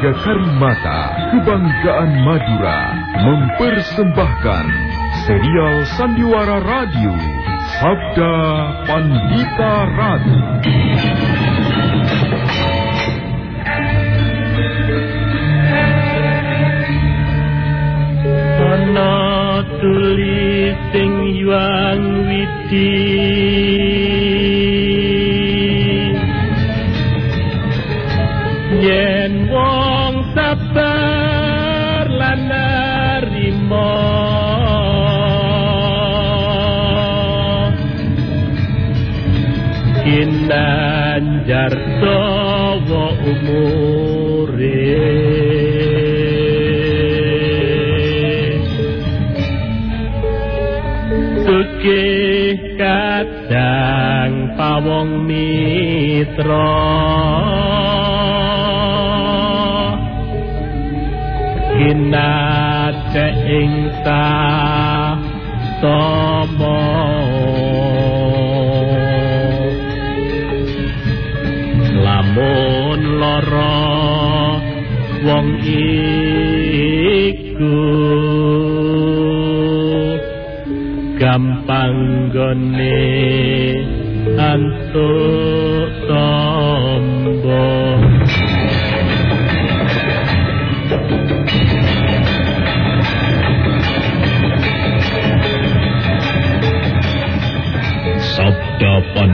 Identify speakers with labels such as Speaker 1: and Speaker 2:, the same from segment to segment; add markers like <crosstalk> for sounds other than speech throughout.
Speaker 1: Keluarga Karimata, kebanggaan Madura, mempersembahkan serial Sandiwara Radio, Sabda Pandita Ratu.
Speaker 2: Ana tulis sing yuang widi yen wong sabar lan narima kinanjar dawa umure. Sugih kadang pawong mitra Kinate ing tomo Lamun lara wong iku gampang gone antuk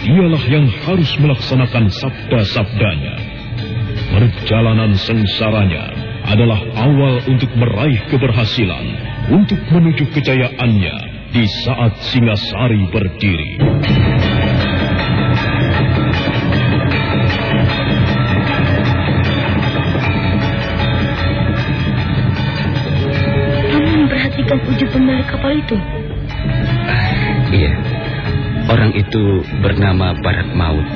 Speaker 3: dialah yang harus melaksanakan sabda-sabdanya. Perjalanan sengsaranya adalah awal untuk meraih keberhasilan, untuk menuju kejayaannya di saat Singasari berdiri.
Speaker 4: Kamu memperhatikan wujud pemilik kapal itu?
Speaker 5: Iya. Orang itu bernama Barat Maut.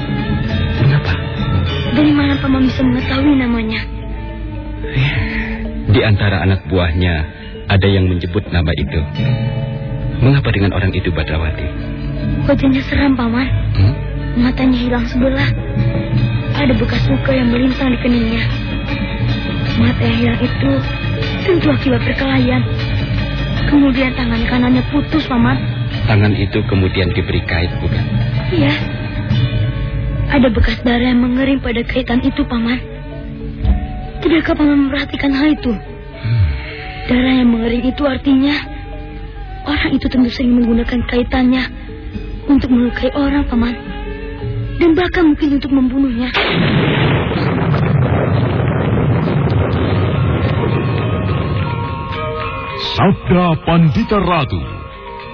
Speaker 5: Mengapa?
Speaker 4: Dari mana paman bisa mengetahui namanya?
Speaker 5: Di antara anak buahnya ada yang menyebut nama itu. Mengapa dengan orang itu Badrawati?
Speaker 4: Wajahnya seram, paman.
Speaker 5: Hmm?
Speaker 4: Matanya hilang sebelah. Ada bekas luka yang melintang di keningnya. Mata yang hilang itu tentu akibat perkelahian. Kemudian tangan kanannya putus, paman.
Speaker 5: Tangan itu kemudian diberi kait, bukan?
Speaker 4: Iya. Ada bekas darah yang mengering pada kaitan itu, paman. Tidakkah paman memperhatikan hal itu? Darah yang mengering itu artinya orang itu tentu sering menggunakan kaitannya untuk melukai orang, paman. Dan bahkan mungkin untuk membunuhnya.
Speaker 1: Sabda Pandita Ratu.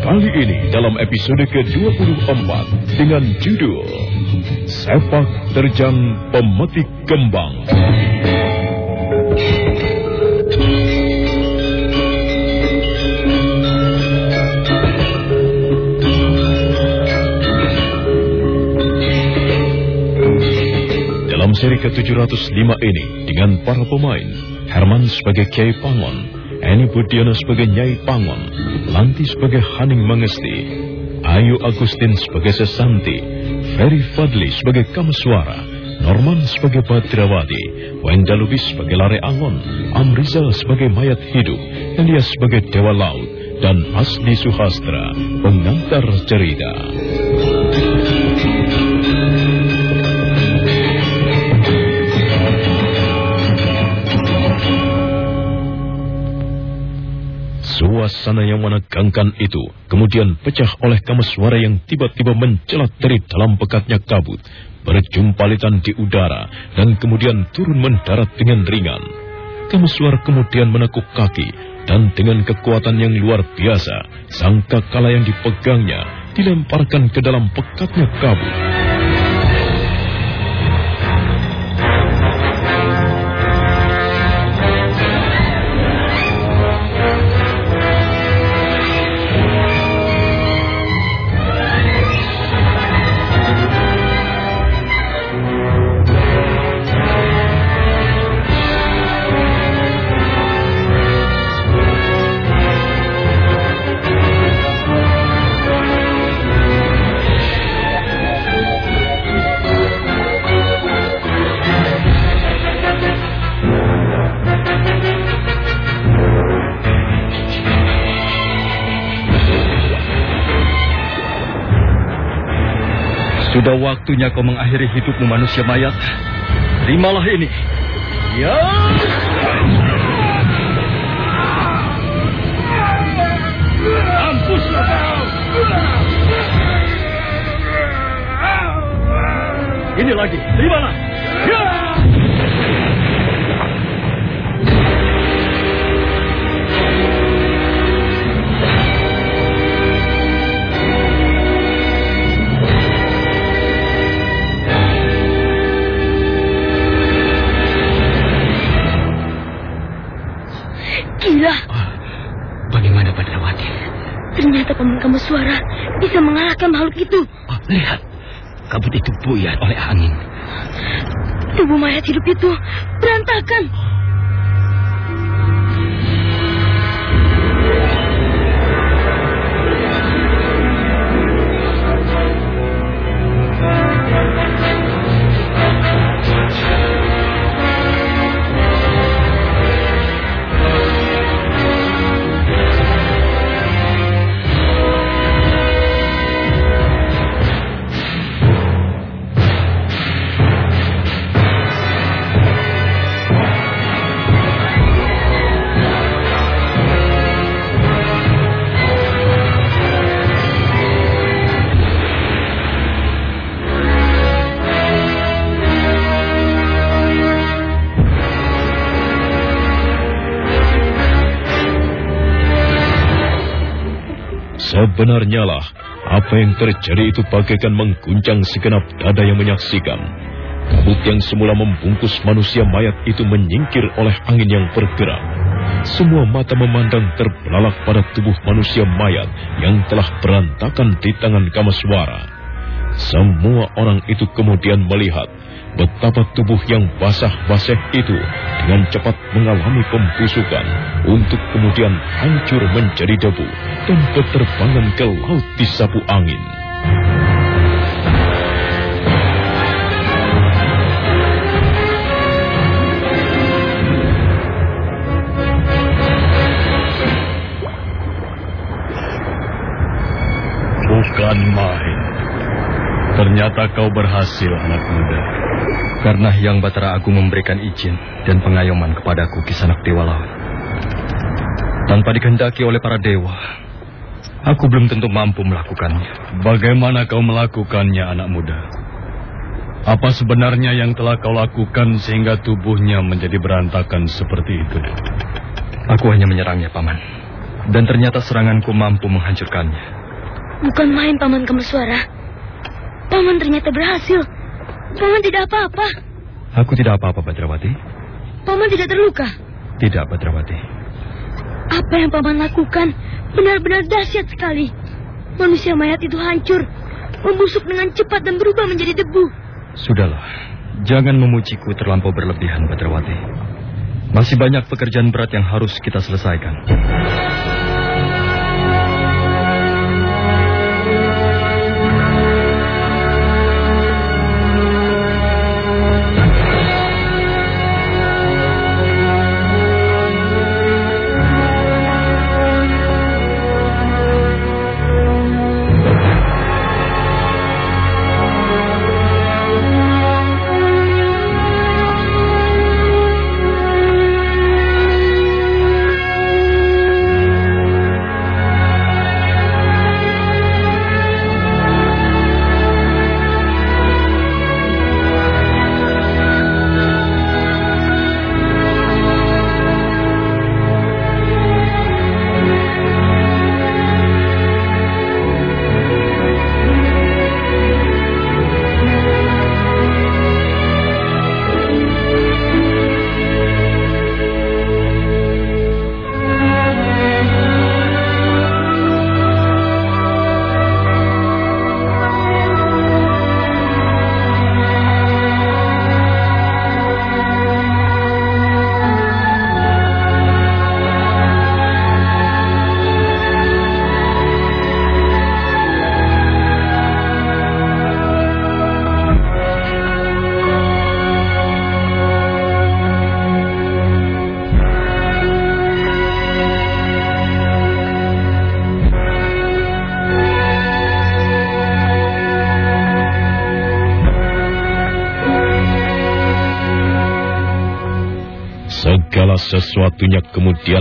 Speaker 1: Kali ini dalam episode ke-24 dengan judul Sepak Terjang Pemetik Kembang. Dalam seri ke-705 ini dengan para pemain Herman sebagai Kiai Pangon, Eni Budiono sebagai Nyai Pangon, Lanti sebagai Haning Mangesti, Ayu Agustin sebagai Sesanti, Ferry Fadli sebagai Kameswara, Norman sebagai Badrawati, Wenda Lubis sebagai Lare Angon, Amrizal sebagai Mayat Hidup, Elias sebagai Dewa Laut, dan Asdi Suhastra, pengantar cerita. Suasana yang menegangkan itu kemudian pecah oleh kamaswara yang tiba-tiba mencelat dari dalam pekatnya kabut, berjumpalitan di udara, dan kemudian turun mendarat dengan ringan. Kamaswara kemudian menekuk kaki, dan dengan kekuatan yang luar biasa, sangka kala yang dipegangnya dilemparkan ke dalam pekatnya kabut.
Speaker 6: Sudah waktunya kau mengakhiri hidupmu manusia mayat. Terimalah ini. Ya. Mampuslah kau. Ini lagi. Terimalah.
Speaker 7: Suara bisa mengalahkan makhluk itu.
Speaker 5: Oh, lihat. Kabut itu buyar oleh angin.
Speaker 7: Tubuh mayat hidup itu berantakan.
Speaker 1: Sebenarnya lah, apa yang terjadi itu bagaikan mengguncang segenap dada yang menyaksikan. Kabut yang semula membungkus manusia mayat itu menyingkir oleh angin yang bergerak. Semua mata memandang terbelalak pada tubuh manusia mayat yang telah berantakan di tangan Kamaswara. Semua orang itu kemudian melihat betapa tubuh yang basah-basah itu dengan cepat mengalami pembusukan untuk kemudian hancur menjadi debu dan berterbangan ke laut disapu angin.
Speaker 6: Bukan main. Ternyata kau berhasil, anak muda. Karena Hyang Batara Agung memberikan izin dan pengayoman kepadaku Kisanak Dewa Laut. Tanpa dikehendaki oleh para dewa, aku belum tentu mampu melakukannya. Bagaimana kau melakukannya, anak muda? Apa sebenarnya yang telah kau lakukan sehingga tubuhnya menjadi berantakan seperti itu? Aku hanya menyerangnya, Paman. Dan ternyata seranganku mampu menghancurkannya.
Speaker 7: Bukan main paman kamu suara. Paman ternyata berhasil. Paman tidak apa-apa.
Speaker 6: Aku tidak apa-apa, Badrawati.
Speaker 7: Paman tidak terluka.
Speaker 6: Tidak, Badrawati.
Speaker 7: Apa yang paman lakukan benar-benar dahsyat sekali. Manusia mayat itu hancur, membusuk dengan cepat dan berubah menjadi debu.
Speaker 6: Sudahlah, jangan memujiku terlampau berlebihan, Badrawati. Masih banyak pekerjaan berat yang harus kita selesaikan.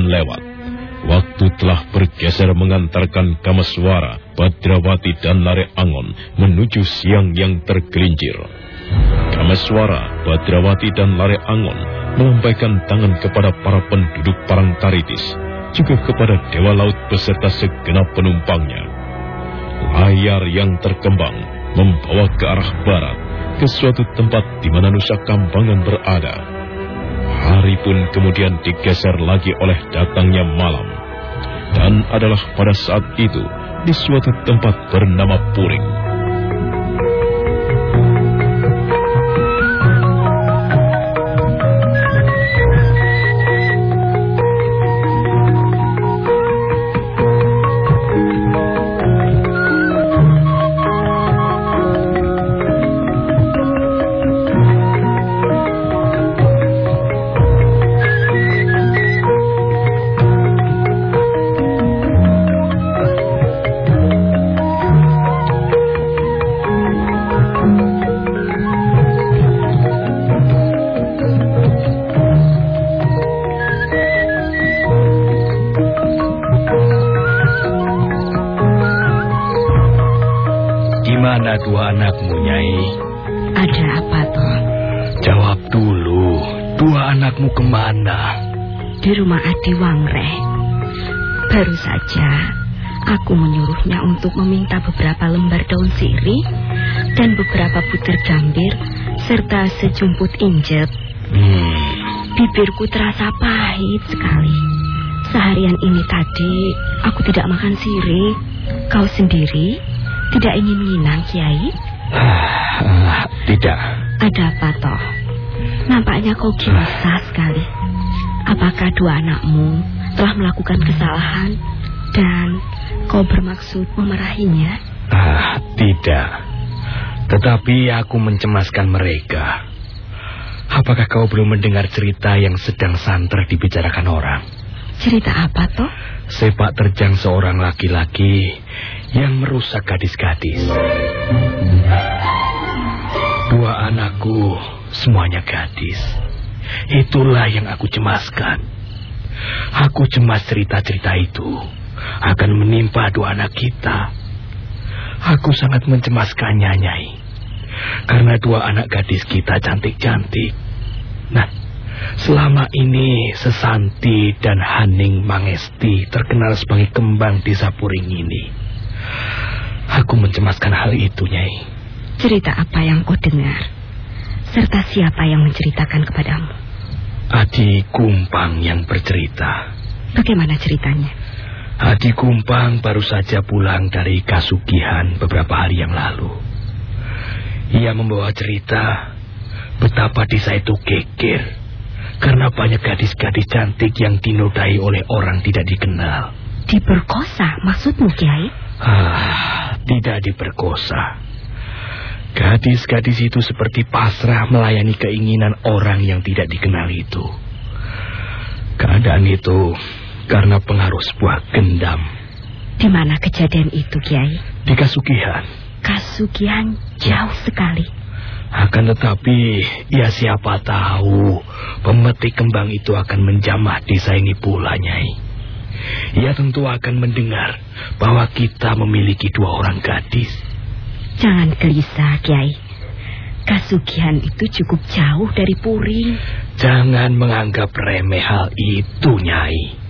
Speaker 1: Kemudian lewat. Waktu telah bergeser mengantarkan Kamaswara, Badrawati dan Lare Angon menuju siang yang tergelincir. Kamaswara, Badrawati dan Lare Angon melambaikan tangan kepada para penduduk Parangtaritis, juga kepada Dewa Laut beserta segenap penumpangnya. Layar yang terkembang membawa ke arah barat, ke suatu tempat di mana Nusa Kambangan berada. Hari pun kemudian digeser lagi oleh datangnya malam. Dan adalah pada saat itu di suatu tempat bernama Puring.
Speaker 8: Untuk meminta beberapa lembar daun sirih dan beberapa butir gambir serta sejumput injet. Hmm. Bibirku terasa pahit sekali. Seharian ini tadi aku tidak makan sirih. Kau sendiri tidak ingin minang, Kiai?
Speaker 9: Uh, <sighs> tidak.
Speaker 8: Ada apa toh? Nampaknya kau gelisah <sighs> sekali. Apakah dua anakmu telah melakukan kesalahan dan Kau bermaksud memarahinya?
Speaker 9: Ah, tidak. Tetapi aku mencemaskan mereka. Apakah kau belum mendengar cerita yang sedang santer dibicarakan orang?
Speaker 8: Cerita apa toh?
Speaker 9: Sepak terjang seorang laki-laki yang merusak gadis-gadis. Dua anakku semuanya gadis. Itulah yang aku cemaskan. Aku cemas cerita-cerita itu akan menimpa dua anak kita. Aku sangat mencemaskannya, Nyai. Karena dua anak gadis kita cantik-cantik. Nah, selama ini Sesanti dan Haning Mangesti terkenal sebagai kembang di Sapuring ini. Aku mencemaskan hal itu, Nyai.
Speaker 8: Cerita apa yang kau dengar? Serta siapa yang menceritakan kepadamu?
Speaker 9: Adi Kumpang yang bercerita.
Speaker 8: Bagaimana ceritanya?
Speaker 9: Hadi Kumpang baru saja pulang dari Kasugihan beberapa hari yang lalu. Ia membawa cerita betapa desa itu geger karena banyak gadis-gadis cantik yang dinodai oleh orang tidak dikenal.
Speaker 8: Diperkosa maksudmu, Kiai?
Speaker 9: Ah, tidak diperkosa. Gadis-gadis itu seperti pasrah melayani keinginan orang yang tidak dikenal itu. Keadaan itu karena pengaruh sebuah gendam.
Speaker 8: Di mana kejadian itu, Kiai?
Speaker 9: Di Kasugihan.
Speaker 8: Kasugihan jauh sekali.
Speaker 9: Akan tetapi, ya siapa tahu pemetik kembang itu akan menjamah desa ini pula, Nyai. Ia tentu akan mendengar bahwa kita memiliki dua orang gadis.
Speaker 8: Jangan gelisah, Kiai. Kasugihan itu cukup jauh dari Puring.
Speaker 9: Jangan menganggap remeh hal itu, Nyai.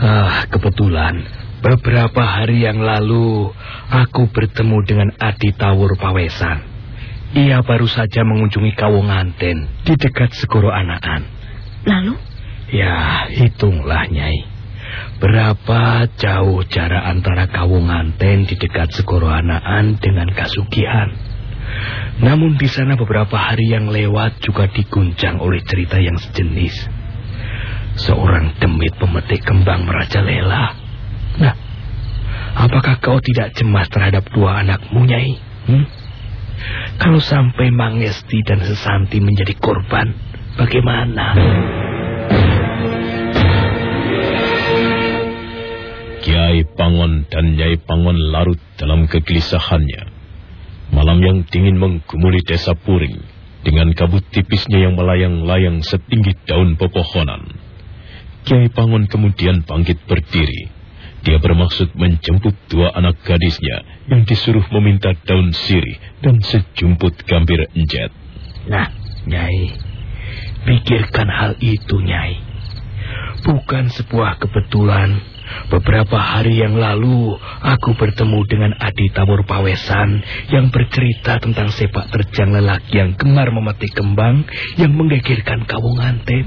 Speaker 9: Ah, kebetulan beberapa hari yang lalu aku bertemu dengan Adi Tawur Pawesan. Ia baru saja mengunjungi Kawonganten di dekat Segoro Anaan.
Speaker 8: Lalu?
Speaker 9: Ya, hitunglah, Nyai. Berapa jauh jarak antara Kawonganten di dekat Segoro Anaan dengan Kasugihan. Namun di sana beberapa hari yang lewat juga diguncang oleh cerita yang sejenis. Seorang demit pemetik kembang merajalela. Nah, apakah kau tidak cemas terhadap dua anakmu, Nyai? Hmm? Kalau sampai Mangesti dan Sesanti menjadi korban, bagaimana?
Speaker 1: Kiai Pangon dan Nyai Pangon larut dalam kegelisahannya. Malam yang dingin menggumuli desa Puring dengan kabut tipisnya yang melayang-layang setinggi daun pepohonan. Kiai Pangon kemudian bangkit berdiri. Dia bermaksud menjemput dua anak gadisnya yang disuruh meminta daun sirih dan sejumput gambir enjet.
Speaker 9: Nah, Nyai, pikirkan hal itu, Nyai. Bukan sebuah kebetulan. Beberapa hari yang lalu, aku bertemu dengan Adi Tamur Pawesan yang bercerita tentang sepak terjang lelaki yang gemar memetik kembang yang menggegerkan kawunganten.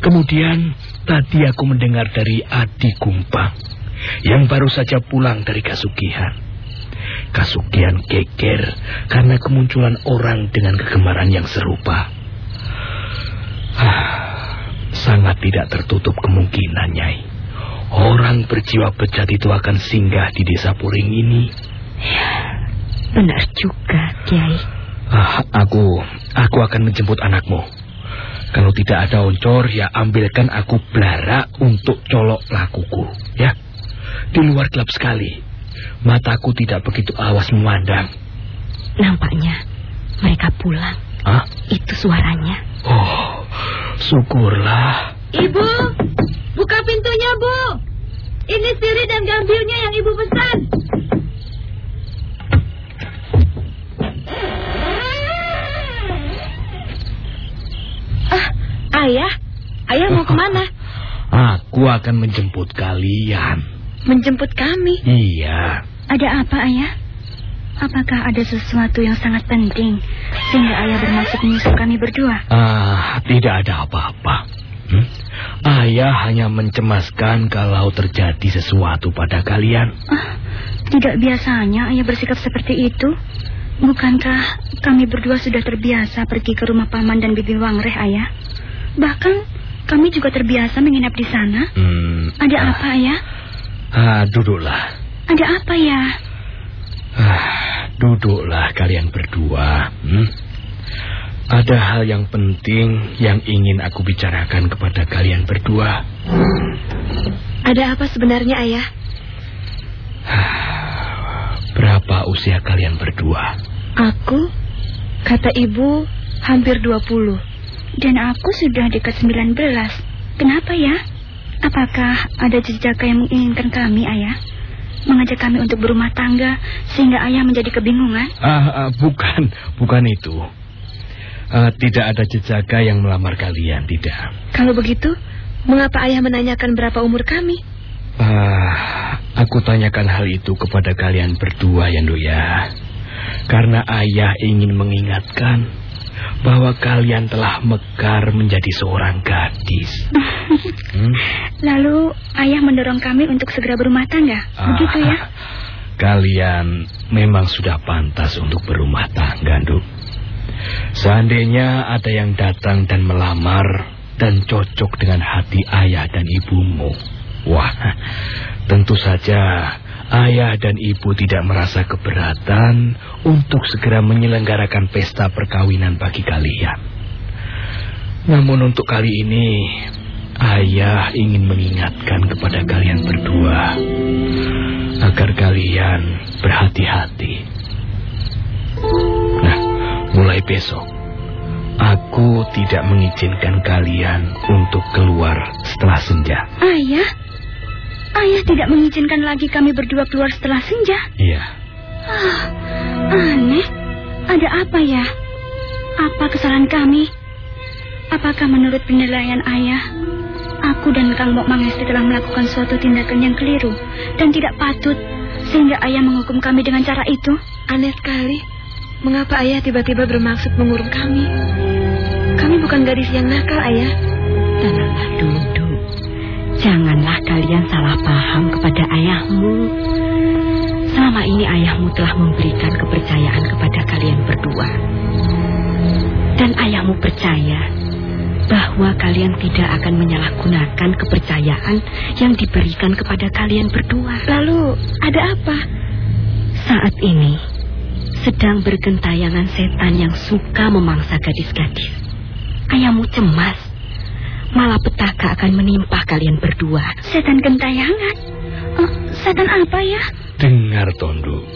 Speaker 9: Kemudian tadi aku mendengar dari Adi Kumpang yang baru saja pulang dari Kasugihan. Kasugihan geger karena kemunculan orang dengan kegemaran yang serupa. Ah, sangat tidak tertutup kemungkinan, Nyai. Orang berjiwa bejat itu akan singgah di desa Puring ini.
Speaker 7: Ya, benar juga, Kiai.
Speaker 9: Ah, aku, aku akan menjemput anakmu. Kalau tidak ada oncor, ya ambilkan aku belara untuk colok lakuku, ya. Di luar gelap sekali. Mataku tidak begitu awas memandang.
Speaker 7: Nampaknya mereka pulang.
Speaker 9: Ah?
Speaker 7: Itu suaranya.
Speaker 9: Oh, syukurlah.
Speaker 10: Ibu, buka pintunya, Bu. Ini siri dan gambilnya yang Ibu pesan. Ayah, Ayah mau ke mana?
Speaker 9: Aku akan menjemput kalian.
Speaker 7: Menjemput kami.
Speaker 9: Iya.
Speaker 7: Ada apa, Ayah? Apakah ada sesuatu yang sangat penting sehingga Ayah bermaksud menyusul kami berdua?
Speaker 9: Ah, tidak ada apa-apa. Hmm? Ayah hanya mencemaskan kalau terjadi sesuatu pada kalian.
Speaker 7: Ah, tidak biasanya Ayah bersikap seperti itu. Bukankah kami berdua sudah terbiasa pergi ke rumah paman dan bibi Wangreh, Ayah? Bahkan kami juga terbiasa menginap di sana.
Speaker 9: Hmm,
Speaker 7: Ada
Speaker 9: ah,
Speaker 7: apa, Ayah?
Speaker 9: Ah, duduklah.
Speaker 7: Ada apa ya?
Speaker 9: Ah, duduklah kalian berdua. Hmm? Ada hal yang penting yang ingin aku bicarakan kepada kalian berdua.
Speaker 10: Ada apa sebenarnya, Ayah?
Speaker 9: Berapa usia kalian berdua?
Speaker 7: Aku, kata ibu, hampir 20. Dan aku sudah dekat 19. Kenapa ya? Apakah ada jejaka yang menginginkan kami, ayah? Mengajak kami untuk berumah tangga sehingga ayah menjadi kebingungan?
Speaker 9: Ah, ah, bukan, bukan itu. Ah, tidak ada jejaka yang melamar kalian, tidak.
Speaker 10: Kalau begitu, mengapa Ayah menanyakan berapa umur kami?
Speaker 9: Ah, aku tanyakan hal itu kepada kalian berdua ya, Nduk ya. Karena ayah ingin mengingatkan bahwa kalian telah mekar menjadi seorang gadis. Hmm?
Speaker 7: Lalu ayah mendorong kami untuk segera berumah tangga, begitu ya?
Speaker 9: Ah, Kalian memang sudah pantas untuk berumah tangga, Nduk. Seandainya ada yang datang dan melamar dan cocok dengan hati ayah dan ibumu. Wah, tentu saja ayah dan ibu tidak merasa keberatan untuk segera menyelenggarakan pesta perkawinan bagi kalian. Namun untuk kali ini, ayah ingin mengingatkan kepada kalian berdua agar kalian berhati-hati. Nah, mulai besok, aku tidak mengizinkan kalian untuk keluar setelah senja.
Speaker 7: Ayah? Ayah tidak mengizinkan lagi kami berdua keluar setelah senja?
Speaker 9: Iya.
Speaker 7: Ah, aneh. Ada apa ya? Apa kesalahan kami? Apakah menurut penilaian ayah, aku dan Kang Mok Mangesti telah melakukan suatu tindakan yang keliru dan tidak patut sehingga ayah menghukum kami dengan cara itu?
Speaker 10: Aneh sekali. Mengapa Ayah tiba-tiba bermaksud mengurung kami? Kami bukan gadis yang nakal, Ayah.
Speaker 8: Tenanglah duduk. Janganlah kalian salah paham kepada ayahmu. Selama ini ayahmu telah memberikan kepercayaan kepada kalian berdua. Dan ayahmu percaya bahwa kalian tidak akan menyalahgunakan kepercayaan yang diberikan kepada kalian berdua.
Speaker 10: Lalu, ada apa?
Speaker 8: Saat ini sedang bergentayangan setan yang suka memangsa gadis-gadis. Ayahmu cemas. Malah petaka akan menimpa kalian berdua.
Speaker 7: Setan gentayangan? Oh, setan apa ya?
Speaker 9: Dengar, Tondo.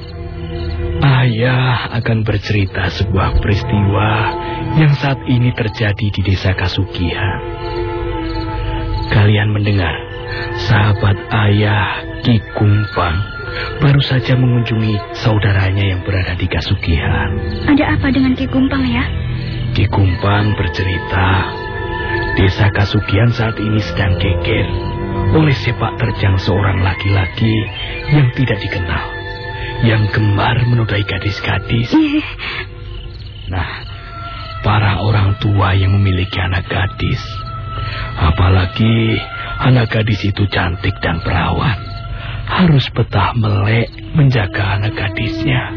Speaker 9: Ayah akan bercerita sebuah peristiwa yang saat ini terjadi di desa Kasugihan. Kalian mendengar, sahabat ayah Ki Kumpang baru saja mengunjungi saudaranya yang berada di Kasugihan.
Speaker 7: Ada apa dengan Ki Kumpang ya?
Speaker 9: Ki Kumpang bercerita, desa Kasugihan saat ini sedang geger oleh sepak terjang seorang laki-laki yang tidak dikenal, yang gemar menodai gadis-gadis. Nah, para orang tua yang memiliki anak gadis, apalagi anak gadis itu cantik dan perawan, harus betah melek menjaga anak gadisnya.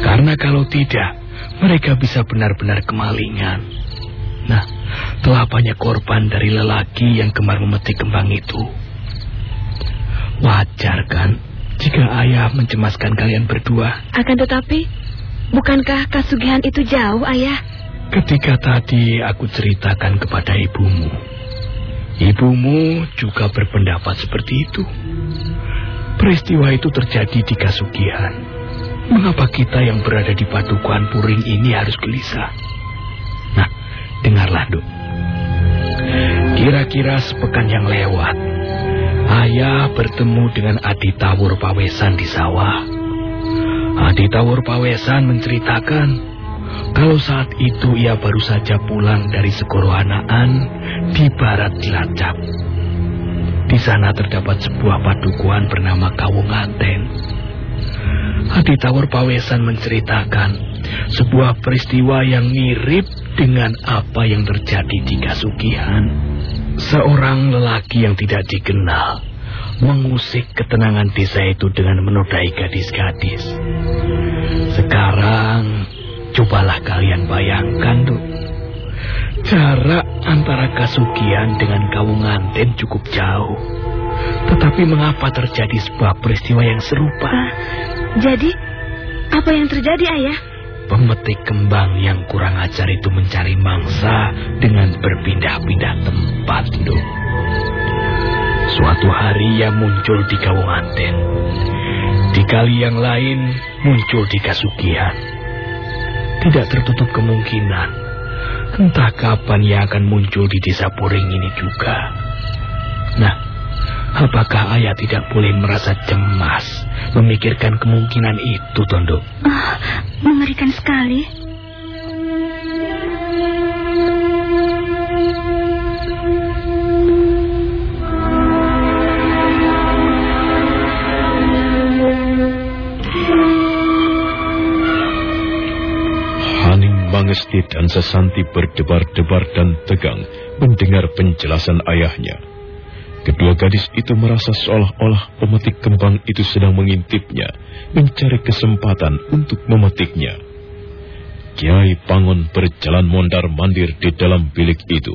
Speaker 9: Karena kalau tidak, mereka bisa benar-benar kemalingan. Nah, telah banyak korban dari lelaki yang gemar memetik kembang itu. Wajar kan jika ayah mencemaskan kalian berdua?
Speaker 10: Akan tetapi, bukankah kasugihan itu jauh, ayah?
Speaker 9: Ketika tadi aku ceritakan kepada ibumu, ibumu juga berpendapat seperti itu. Peristiwa itu terjadi di Kasugihan. Mengapa kita yang berada di Padukuhan Puring ini harus gelisah? Dengarlah, Duk. Kira-kira sepekan yang lewat, ayah bertemu dengan Adi Tawur Pawesan di sawah. Adi Tawur Pawesan menceritakan kalau saat itu ia baru saja pulang dari Segorohanaan di barat Cilacap. Di sana terdapat sebuah padukuhan bernama Kawunganten. Adi Tawur Pawesan menceritakan sebuah peristiwa yang mirip dengan apa yang terjadi di Kasugihan. Seorang lelaki yang tidak dikenal mengusik ketenangan desa itu dengan menodai gadis-gadis. Sekarang, cobalah kalian bayangkan, Duk. Jarak antara Kasugihan dengan Kawunganten cukup jauh. Tetapi mengapa terjadi sebuah peristiwa yang serupa?
Speaker 10: Uh, jadi, apa yang terjadi, Ayah?
Speaker 9: Pemetik kembang yang kurang ajar itu mencari mangsa dengan berpindah-pindah tempat, Duk. Suatu hari ia muncul di Kawunganten. Di kali yang lain muncul di Kasugihan. Tidak tertutup kemungkinan entah kapan ia akan muncul di desa Puring ini juga. Nah, apakah ayah tidak boleh merasa cemas memikirkan kemungkinan itu, Tondo?
Speaker 7: Ah, mengerikan sekali.
Speaker 1: Haning Mangesti dan Sesanti berdebar-debar dan tegang mendengar penjelasan ayahnya. Kedua gadis itu merasa seolah-olah pemetik kembang itu sedang mengintipnya, mencari kesempatan untuk memetiknya. Kiai Pangon berjalan mondar-mandir di dalam bilik itu.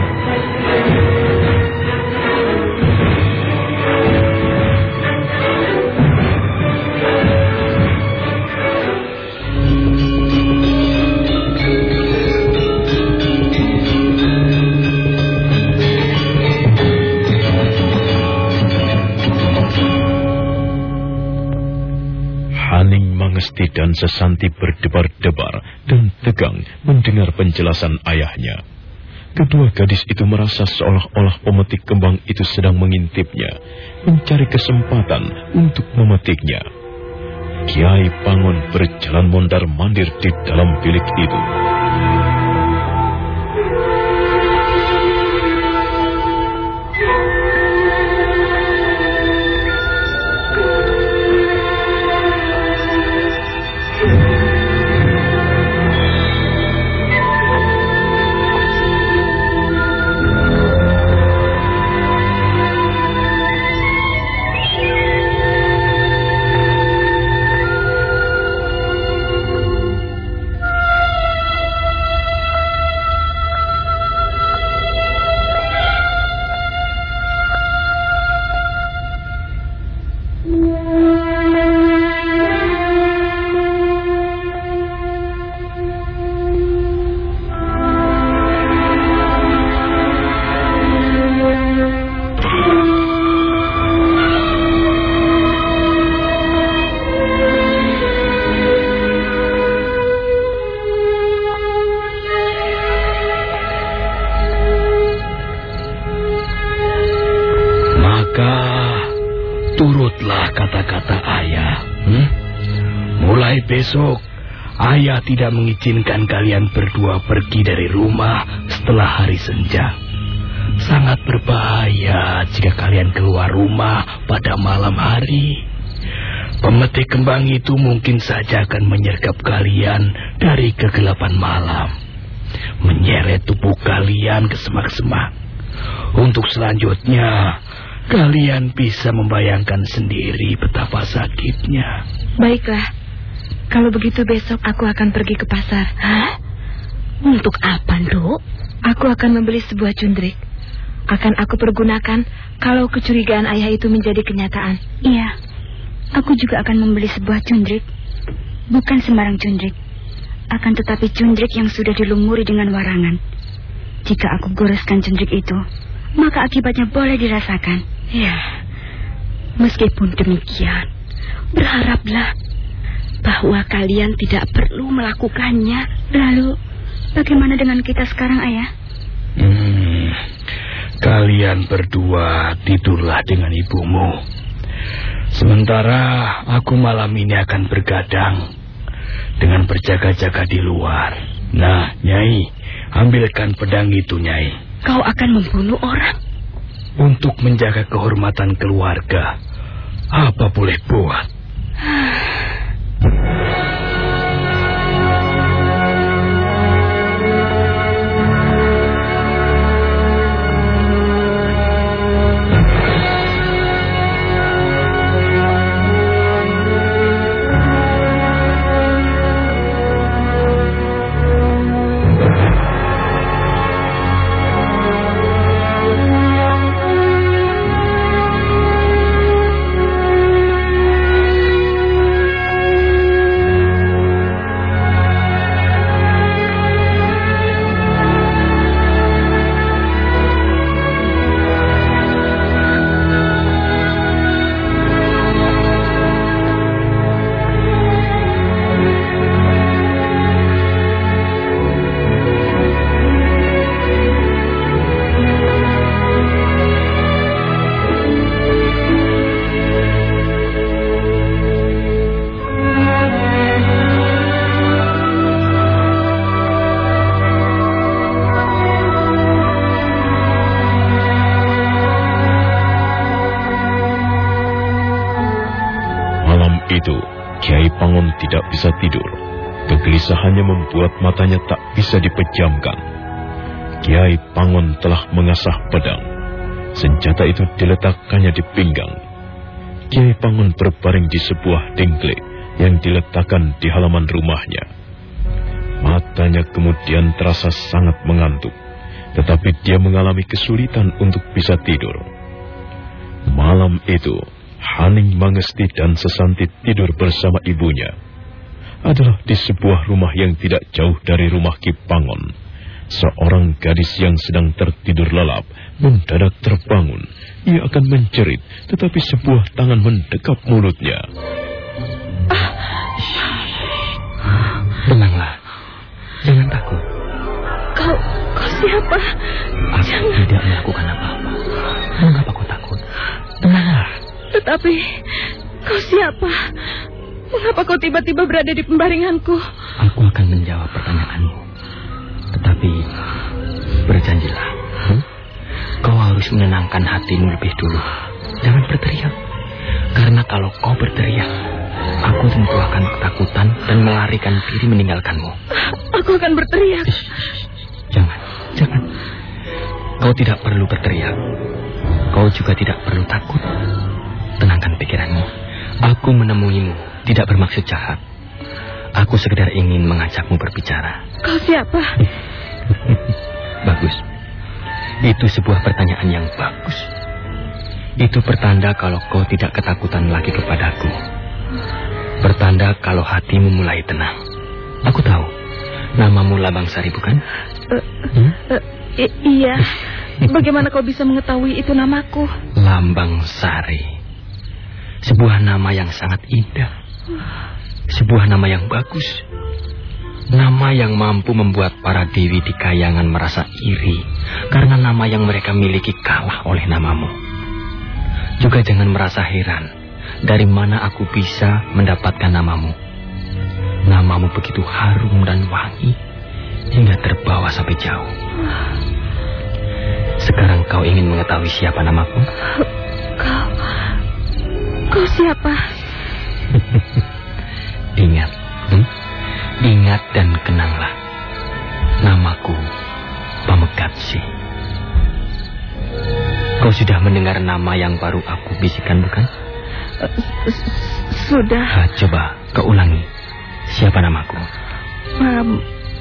Speaker 1: Sesanti berdebar-debar dan tegang mendengar penjelasan ayahnya. Kedua gadis itu merasa seolah-olah pemetik kembang itu sedang mengintipnya, mencari kesempatan untuk memetiknya. Kiai Pangon berjalan mondar-mandir di dalam bilik itu.
Speaker 9: Besok, ayah tidak mengizinkan kalian berdua pergi dari rumah setelah hari senja. Sangat berbahaya jika kalian keluar rumah pada malam hari. Pemetik kembang itu mungkin saja akan menyergap kalian dari kegelapan malam. Menyeret tubuh kalian ke semak-semak. Untuk selanjutnya, kalian bisa membayangkan sendiri betapa sakitnya.
Speaker 10: Baiklah, kalau begitu besok aku akan pergi ke pasar.
Speaker 7: Hah? Untuk apa, Dok?
Speaker 10: Aku akan membeli sebuah cundrik. Akan aku pergunakan kalau kecurigaan ayah itu menjadi kenyataan.
Speaker 7: Iya, aku juga akan membeli sebuah cundrik. Bukan sembarang cundrik. Akan tetapi cundrik yang sudah dilumuri dengan warangan. Jika aku goreskan cundrik itu, maka akibatnya boleh dirasakan.
Speaker 10: Ya,
Speaker 7: Meskipun demikian, berharaplah bahwa kalian tidak perlu melakukannya. Lalu, bagaimana dengan kita sekarang, Ayah?
Speaker 9: Hmm, kalian berdua tidurlah dengan ibumu. Sementara aku malam ini akan bergadang dengan berjaga-jaga di luar. Nah, Nyai, ambilkan pedang itu, Nyai.
Speaker 7: Kau akan membunuh orang?
Speaker 9: Untuk menjaga kehormatan keluarga, apa boleh buat?
Speaker 1: Thank you. Bisa dipejamkan. Kiai Pangon telah mengasah pedang. Senjata itu diletakkannya di pinggang. Kiai Pangon berbaring di sebuah dengklek yang diletakkan di halaman rumahnya. Matanya kemudian terasa sangat mengantuk, tetapi dia mengalami kesulitan untuk bisa tidur. Malam itu, Haning Mangesti dan Sesanti tidur bersama ibunya. Adalah di sebuah rumah yang tidak jauh dari rumah Kipangon. Seorang gadis yang sedang tertidur lelap mendadak terbangun. Ia akan menjerit, tetapi sebuah tangan mendekap mulutnya.
Speaker 5: Tenanglah. Jangan takut.
Speaker 10: kau, kau siapa?
Speaker 5: Aku
Speaker 10: Jangan.
Speaker 5: tidak melakukan apa-apa. Mengapa kau takut? Tenanglah.
Speaker 10: Tetapi, kau siapa? Mengapa kau tiba-tiba berada di pembaringanku?
Speaker 5: Aku akan menjawab pertanyaanmu. Tetapi, berjanjilah. hmm? Kau harus menenangkan hatimu lebih dulu. Jangan berteriak. Karena kalau kau berteriak, aku tentu akan ketakutan dan melarikan diri meninggalkanmu.
Speaker 10: Aku akan berteriak.
Speaker 5: Jangan, jangan. Kau tidak perlu berteriak. Kau juga tidak perlu takut. Tenangkan pikiranmu. Aku menemuimu, tidak bermaksud jahat. Aku sekedar ingin mengajakmu berbicara.
Speaker 10: Kau siapa? <laughs>
Speaker 5: Bagus. Itu sebuah pertanyaan yang bagus. Itu pertanda kalau kau tidak ketakutan lagi kepadaku. Pertanda kalau hatimu mulai tenang. Aku tahu. Namamu Labang Sari bukan? Hmm?
Speaker 10: Eh, iya. Bagaimana kau bisa mengetahui itu namaku?
Speaker 5: Lambang Sari. Sebuah nama yang sangat indah. Sebuah nama yang bagus. Nama yang mampu membuat para dewi di kayangan merasa iri karena nama yang mereka miliki kalah oleh namamu. Juga jangan merasa heran dari mana aku bisa mendapatkan namamu? Namamu begitu harum dan wangi hingga terbawa sampai jauh. Sekarang kau ingin mengetahui siapa namaku?
Speaker 10: Kau... Kau siapa? <laughs>
Speaker 5: Ingat, hmm? ingat dan kenanglah. Namaku Pamegatsi. Kau sudah mendengar nama yang baru aku bisikan, bukan?
Speaker 10: Sudah.
Speaker 5: Ah, coba kau ulangi. Siapa namaku?
Speaker 10: Pam,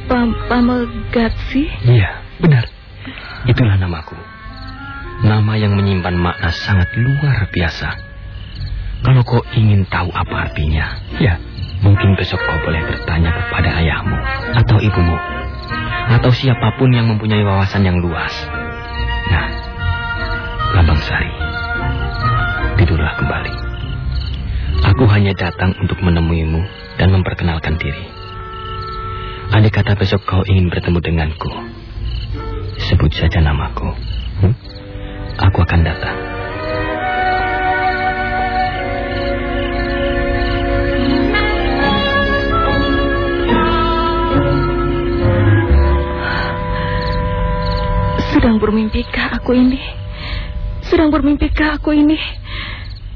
Speaker 10: pam, Pamegatsi?
Speaker 5: Iya, benar. Itulah namaku. Nama yang menyimpan makna sangat luar biasa. Kalau kau ingin tahu apa artinya, ya, mungkin besok kau boleh bertanya kepada ayahmu atau ibumu atau siapa pun yang mempunyai wawasan yang luas. Nah, Lambang Sari, tidurlah kembali. Aku hanya datang untuk menemuimu dan memperkenalkan diri. Andai kata besok kau ingin bertemu denganku, sebut saja namaku. Hmm? Aku akan datang.
Speaker 10: Sedang bermimpikah aku ini? Sedang bermimpikah aku ini?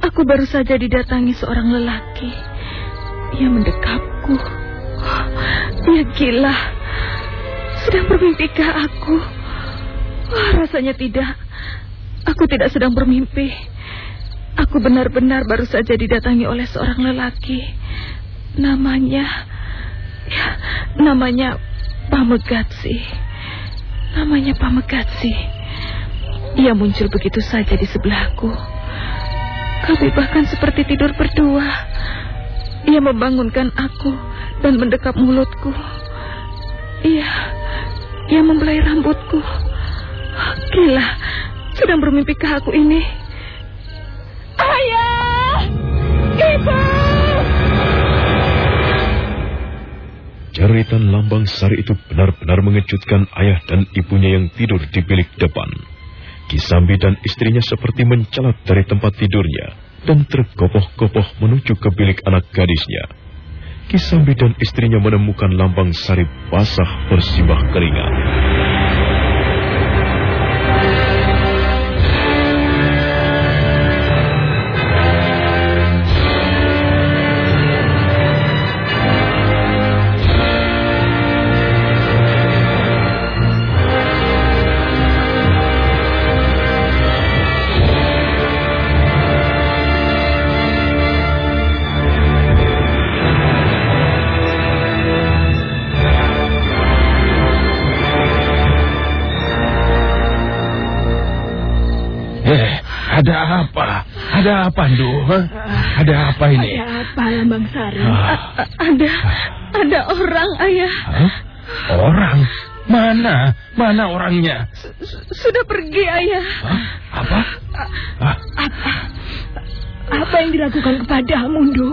Speaker 10: Aku baru saja didatangi seorang lelaki. Ia mendekapku. Ia gila. Sedang bermimpikah aku? Wah, rasanya tidak. Aku tidak sedang bermimpi. Aku benar-benar baru saja didatangi oleh seorang lelaki. Namanya... Ya, namanya Pamegatsi. Namanya Pamegatsi. Ia muncul begitu saja di sebelahku. Kami bahkan seperti tidur berdua. Ia membangunkan aku dan mendekap mulutku. Ia, ia membelai rambutku. Gila, sedang bermimpikah aku ini? Ayah! Ibu!
Speaker 1: Jeritan lambang sari itu benar-benar mengejutkan ayah dan ibunya yang tidur di bilik depan. Kisambi dan istrinya seperti mencelat dari tempat tidurnya dan tergopoh-gopoh menuju ke bilik anak gadisnya. Kisambi dan istrinya menemukan lambang sari basah bersimbah keringat.
Speaker 11: Ada apa, Ndu? Ada apa ini?
Speaker 10: Ada apa, Lambang Sari? Ah. ada, ada orang, Ayah.
Speaker 11: Hah? Orang? Mana? Mana orangnya?
Speaker 10: Sudah pergi, Ayah.
Speaker 11: Hah? Apa?
Speaker 10: Ah. Apa? Apa yang dilakukan kepadamu, Ndu?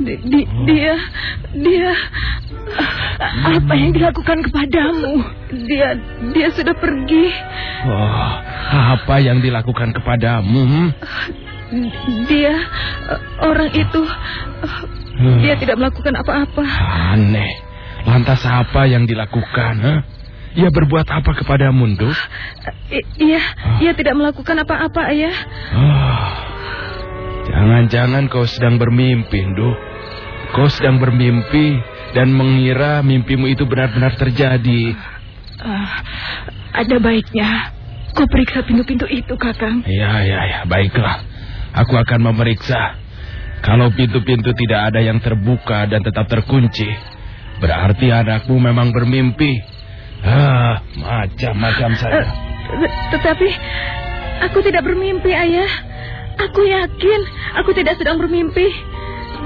Speaker 10: Di, di, dia, dia... Apa yang dilakukan kepadamu? Dia, dia sudah pergi.
Speaker 11: Oh, apa yang dilakukan kepadamu?
Speaker 10: Dia, orang itu, dia tidak melakukan apa-apa.
Speaker 11: Aneh. Lantas apa yang dilakukan? Huh? Ia berbuat apa kepadamu, Ndu?
Speaker 10: I iya, oh. ia tidak melakukan apa-apa, Ayah.
Speaker 11: Oh. Jangan-jangan kau sedang bermimpi, Ndu. Kau sedang bermimpi dan mengira mimpimu itu benar-benar terjadi.
Speaker 10: Uh, ada baiknya kau periksa pintu-pintu itu, Kakang.
Speaker 11: Ya, ya, ya, baiklah. Aku akan memeriksa. Kalau pintu-pintu tidak ada yang terbuka dan tetap terkunci, berarti anakmu memang bermimpi. Ah, macam-macam saja.
Speaker 10: Uh, tetapi aku tidak bermimpi, Ayah. Aku yakin aku tidak sedang bermimpi.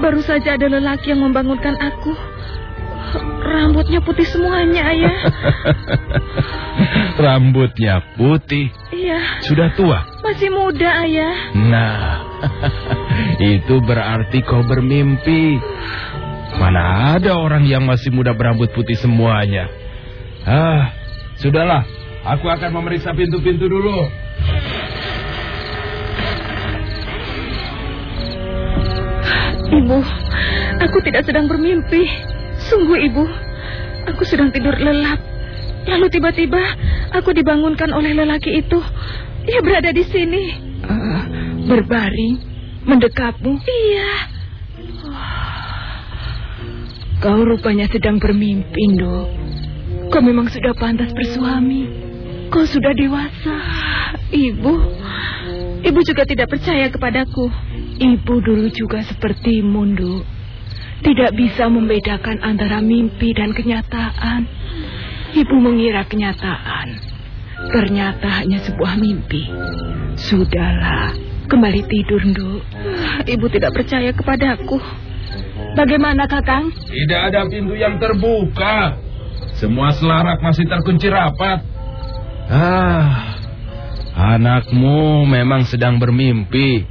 Speaker 10: Baru saja ada lelaki yang membangunkan aku. Rambutnya putih semuanya, Ayah. <laughs>
Speaker 11: Rambutnya putih?
Speaker 10: Iya.
Speaker 11: Sudah tua?
Speaker 10: Masih muda, Ayah.
Speaker 11: Nah, <laughs> itu berarti kau bermimpi. Mana ada orang yang masih muda berambut putih semuanya. Ah, sudahlah. Aku akan memeriksa pintu-pintu dulu.
Speaker 10: Ibu, aku tidak sedang bermimpi. Sungguh ibu, aku sedang tidur lelap. Lalu tiba-tiba aku dibangunkan oleh lelaki itu. Dia berada di sini. Uh, berbaring, mendekapmu. Iya. Kau rupanya sedang bermimpi, Ndo. Kau memang sudah pantas bersuami. Kau sudah dewasa. Ibu, ibu juga tidak percaya kepadaku. Ibu dulu juga seperti Mundu. Tidak bisa membedakan antara mimpi dan kenyataan. Ibu mengira kenyataan. Ternyata hanya sebuah mimpi. Sudahlah, kembali tidur, Ndu. Ibu tidak percaya kepadaku. Bagaimana, Kakang?
Speaker 11: Tidak ada pintu yang terbuka. Semua selarak masih terkunci rapat. Ah, anakmu memang sedang bermimpi.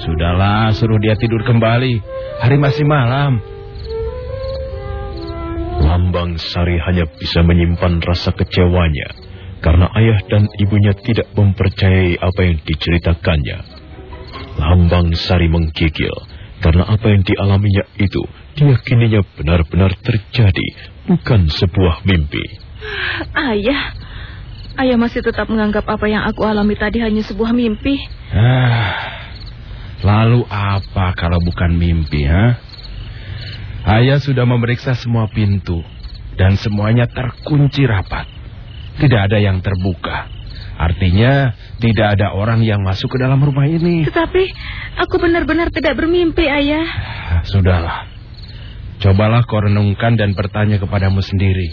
Speaker 11: Sudahlah, suruh dia tidur kembali. Hari masih malam.
Speaker 1: Lambang Sari hanya bisa menyimpan rasa kecewanya karena ayah dan ibunya tidak mempercayai apa yang diceritakannya. Lambang Sari menggigil karena apa yang dialaminya itu diyakininya benar-benar terjadi, bukan sebuah mimpi.
Speaker 10: Ayah, ayah masih tetap menganggap apa yang aku alami tadi hanya sebuah mimpi.
Speaker 11: Ah, lalu apa kalau bukan mimpi, ha? Ayah sudah memeriksa semua pintu dan semuanya terkunci rapat. Tidak ada yang terbuka. Artinya tidak ada orang yang masuk ke dalam rumah ini.
Speaker 10: Tetapi aku benar-benar tidak bermimpi, Ayah.
Speaker 11: Sudahlah. Cobalah kau renungkan dan bertanya kepadamu sendiri.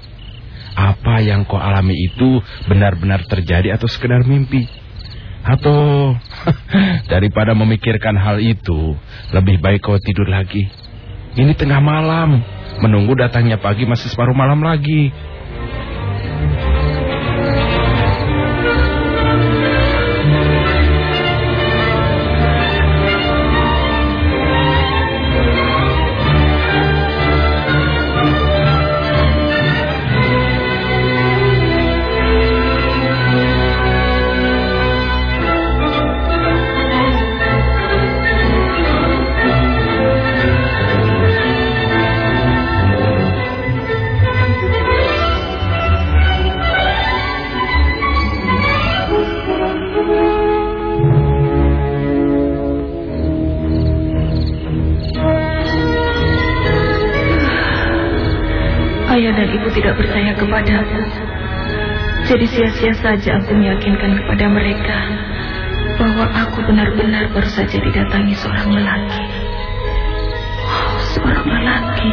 Speaker 11: Apa yang kau alami itu benar-benar terjadi atau sekedar mimpi? Atau <laughs> daripada memikirkan hal itu, lebih baik kau tidur lagi. Ini tengah malam. Menunggu datangnya pagi masih separuh malam lagi.
Speaker 10: Jadi sia-sia saja aku meyakinkan kepada mereka bahwa aku benar-benar baru saja didatangi seorang lelaki. Oh, seorang lelaki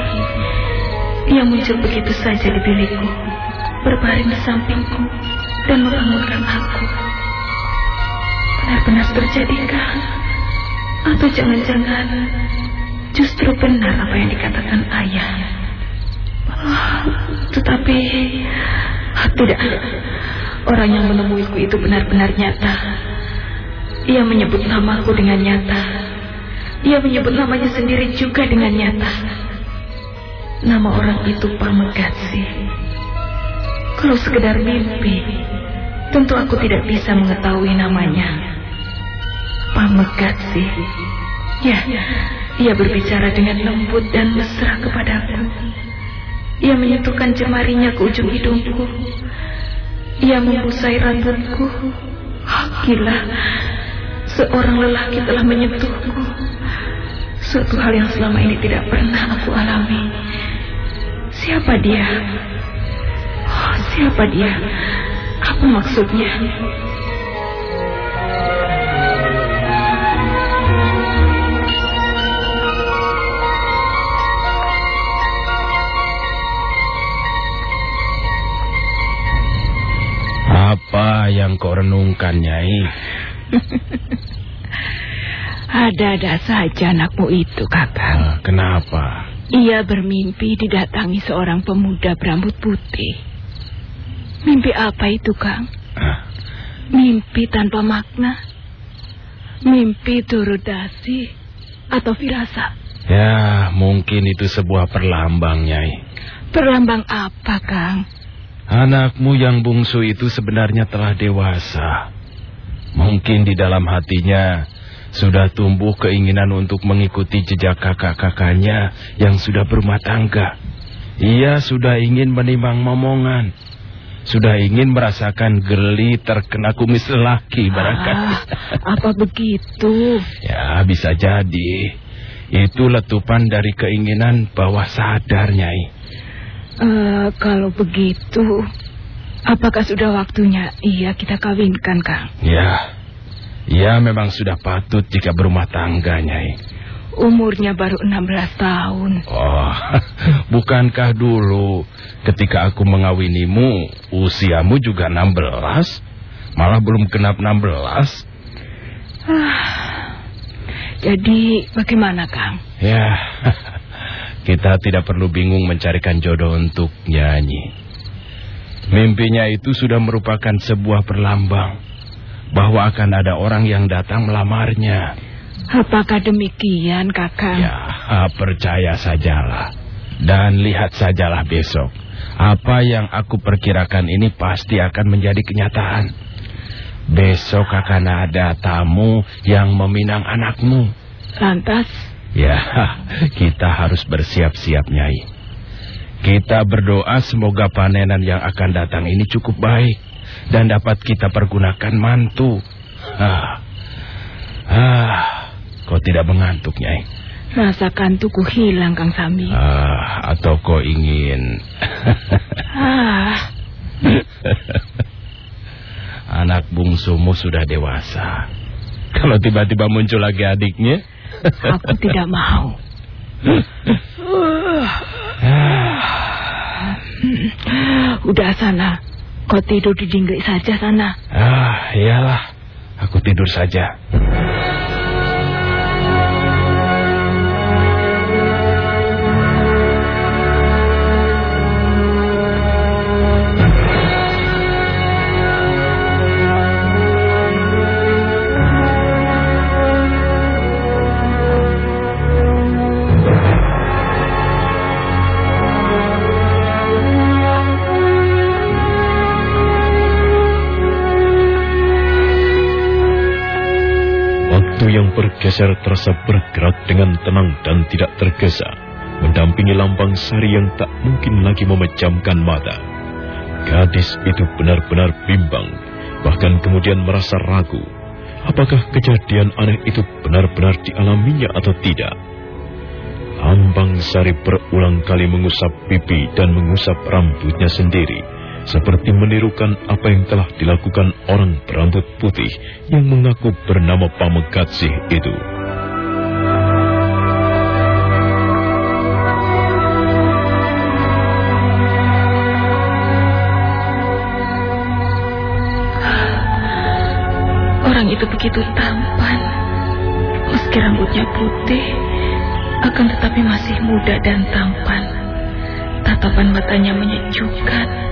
Speaker 10: yang muncul begitu saja di bilikku, berbaring di sampingku dan membangunkan aku. Benar-benar terjadikah? Atau jangan-jangan justru benar apa yang dikatakan ayah? Tetapi tidak. Orang yang menemuiku itu benar-benar nyata. Ia menyebut namaku dengan nyata. Ia menyebut namanya sendiri juga dengan nyata. Nama orang itu Pamegatsi. Kalau sekedar mimpi, tentu aku tidak bisa mengetahui namanya. Pamegatsi. Ya, ia berbicara dengan lembut dan mesra kepadaku. Ia menyentuhkan jemarinya ke ujung hidungku. Ia membusai rambutku. Gila, seorang lelaki telah menyentuhku. Suatu hal yang selama ini tidak pernah aku alami. Siapa dia? Oh, siapa dia? Apa maksudnya?
Speaker 11: Yang kau renungkan, Nyai? <laughs>
Speaker 10: Ada-ada saja anakmu itu, kakak.
Speaker 11: Uh, kenapa?
Speaker 10: Ia bermimpi didatangi seorang pemuda berambut putih. Mimpi apa itu, Kang? Uh. Mimpi tanpa makna? Mimpi turut dasi? Atau firasat?
Speaker 11: Ya, mungkin itu sebuah perlambang, Nyai.
Speaker 10: Perlambang apa, Kang?
Speaker 11: Anakmu yang bungsu itu sebenarnya telah dewasa. Mungkin di dalam hatinya sudah tumbuh keinginan untuk mengikuti jejak kakak-kakaknya yang sudah berumah tangga. Ia sudah ingin menimbang momongan. Sudah ingin merasakan geli terkena kumis lelaki barangkali.
Speaker 10: Ah, <laughs> apa begitu?
Speaker 11: ya, bisa jadi. Itu letupan dari keinginan bawah sadar, Nyai.
Speaker 10: Uh, kalau begitu, apakah sudah waktunya iya kita kawinkan, Kang?
Speaker 11: Ya, ya memang sudah patut jika berumah tangga, Nyai.
Speaker 10: Umurnya baru 16 tahun.
Speaker 11: Oh, <laughs> bukankah dulu ketika aku mengawinimu usiamu juga 16? Malah belum genap 16.
Speaker 10: Ah, jadi bagaimana, Kang?
Speaker 11: Ya, <laughs> kita tidak perlu bingung mencarikan jodoh untuk nyanyi. Mimpinya itu sudah merupakan sebuah perlambang bahwa akan ada orang yang datang melamarnya.
Speaker 10: Apakah demikian, kakak?
Speaker 11: Ya, percaya sajalah. Dan lihat sajalah besok. Apa yang aku perkirakan ini pasti akan menjadi kenyataan. Besok akan ada tamu yang meminang anakmu.
Speaker 10: Lantas?
Speaker 11: Ya, <laughs> kita harus bersiap-siap, Nyai. Kita berdoa semoga panenan yang akan datang ini cukup baik dan dapat kita pergunakan mantu. Ah, ah, Kau tidak mengantuk, Nyai?
Speaker 10: Rasa kantukku hilang, Kang Sami.
Speaker 11: Ah, atau kau ingin... <laughs>
Speaker 10: ah. <laughs>
Speaker 11: Anak bungsumu sudah dewasa. Kalau tiba-tiba muncul lagi adiknya...
Speaker 10: Aku tidak mau. Udah sana. Kau tidur di dinglik saja sana.
Speaker 11: Ah, iyalah. Aku tidur saja.
Speaker 1: Bergeser terasa bergerak dengan tenang dan tidak tergesa, mendampingi lambang sari yang tak mungkin lagi memejamkan mata. Gadis itu benar-benar bimbang, bahkan kemudian merasa ragu. Apakah kejadian aneh itu benar-benar dialaminya atau tidak? Lambang Sari berulang kali mengusap pipi dan mengusap rambutnya sendiri seperti menirukan apa yang telah dilakukan orang berambut putih yang mengaku bernama Pamegatsih itu.
Speaker 10: Orang itu begitu tampan. Meski rambutnya putih, akan tetapi masih muda dan tampan. Tatapan matanya menyejukkan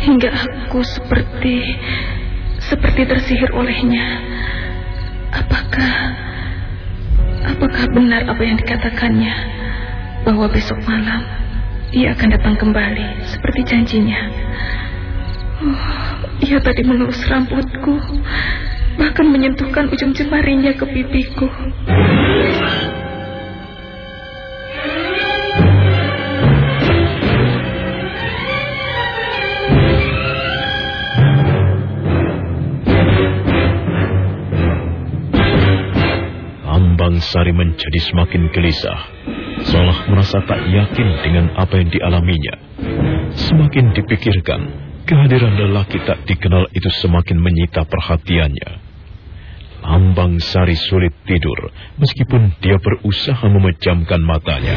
Speaker 10: hingga aku seperti seperti tersihir olehnya. Apakah apakah benar apa yang dikatakannya bahwa besok malam ia akan datang kembali seperti janjinya? Oh, ia tadi melurus rambutku, bahkan menyentuhkan ujung jemarinya ke pipiku.
Speaker 1: Sari menjadi semakin gelisah, seolah merasa tak yakin dengan apa yang dialaminya. Semakin dipikirkan, kehadiran lelaki tak dikenal itu semakin menyita perhatiannya. Lambang Sari sulit tidur, meskipun dia berusaha memejamkan matanya.